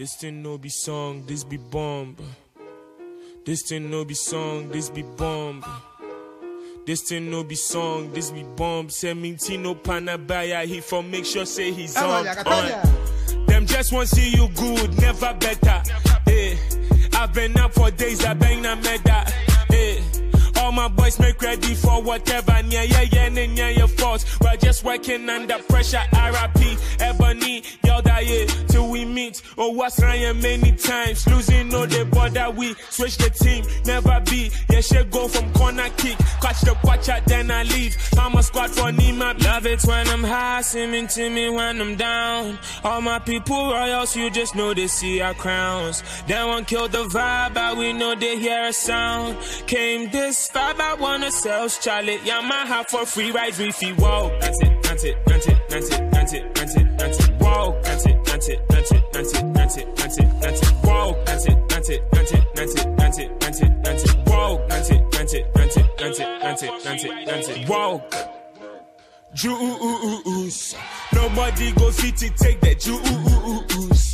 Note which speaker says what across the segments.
Speaker 1: This thing no be song, this be bomb. This thing no be song, this be bomb. This thing no be song, this be bomb. Sementino Panabaya, he for make sure say he's on. on. Them just want see you good, never better. Eh. I've been up for days, I bang na meda. Eh. All my boys make ready for whatever. Yeah, yeah, yeah, yeah, yeah, your fault. We're just working under pressure. RIP, Ebony, y'all die till we Oh, what's Ryan many times? Losing no they bother. We switch the team, never be. Yeah, she go from corner kick. Catch the watcher, then I leave. I'm a squad for Nima. Love it when I'm high, seeming to me when I'm down. All my people royals, you just know they see our crowns. They won't kill the vibe, but we know they hear a sound. Came this far, I wanna sell Charlie. Yamaha for free ride. Whoa, that's it, that's it, that's it, that's it, that's it, that's it, that's it. That's it, it, that's it, that's it, that's it. Whoa, that's it, that's it, that's it, that's it, that's it, that's it, that's it. Whoa. Juice. Nobody go fit to take that juice.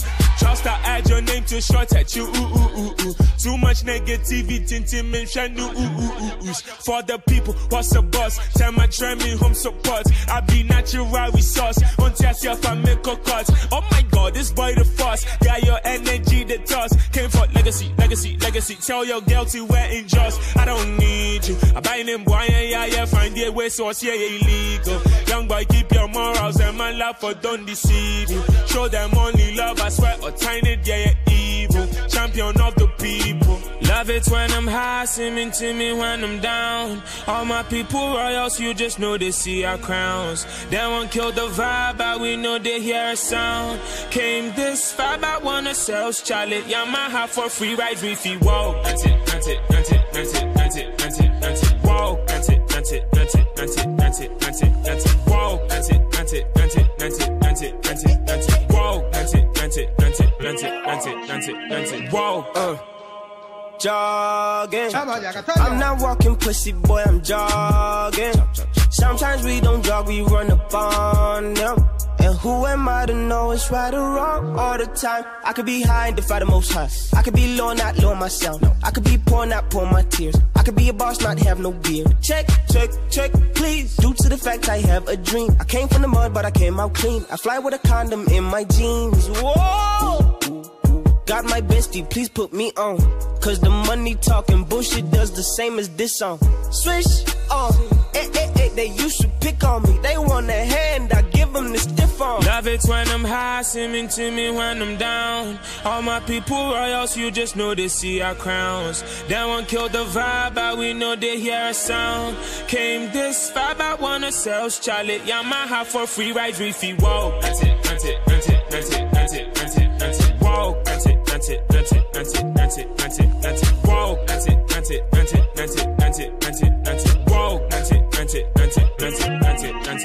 Speaker 1: Trust I add your name to short at you. Too much negativity to mention news. For the people, what's the boss? Tell my me home support. I be natural with sauce. Until yourself I make a cut. Oh my god, this boy the force. Got your energy the toss. Came for legacy, legacy, legacy. Tell your girl to wear in just. I don't need you. I buy them boy, yeah, yeah, find the way source, yeah, yeah, illegal. Young boy, keep your morals and my love for don't deceive you. Show them only love, I swear, Love when I'm high, seeming to me when I'm down. All my people royals, you just know they see our crowns. They won't kill the vibe, but we know they hear a sound. Came this far, but wanna sell Charlie. Yamaha for free ride, reefy. Whoa, that's it, that's it, that's it, that's it, that's it, that's it, that's it. Whoa, that's it, that's it, that's it, that's it, that's it, that's it, that's it. Whoa, that's it, that's it, that's it, that's it, that's it, that's it, that's it. Whoa, that's it, that's it, that's it, that's it, that's it, that's it, that's it. Whoa, uh.
Speaker 2: Jogging. I'm not walking pussy, boy, I'm jogging. Sometimes we don't jog, we run up on them. And who am I to know it's right or wrong all the time? I could be high and defy the most high. I could be low, not low myself. I could be poor, not pour my tears. I could be a boss, not have no beard. Check, check, check, please. Due to the fact I have a dream. I came from the mud, but I came out clean. I fly with a condom in my jeans. Whoa! Got my bestie, please put me on. Cause the money talking bullshit does the same as this song. Swish on. Eh, eh, eh, they used to pick on me. They want a hand, I give them the stiff arm.
Speaker 1: Love it when I'm high, seeming to me when I'm down. All my people royals, you just know they see our crowns. They won't kill the vibe, but we know they hear a sound. Came this far, but wanna sell Charlie. Yamaha for free ride, reefy. Whoa, that's it, that's it, that's it, that's it, that's it,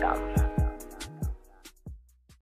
Speaker 1: gov.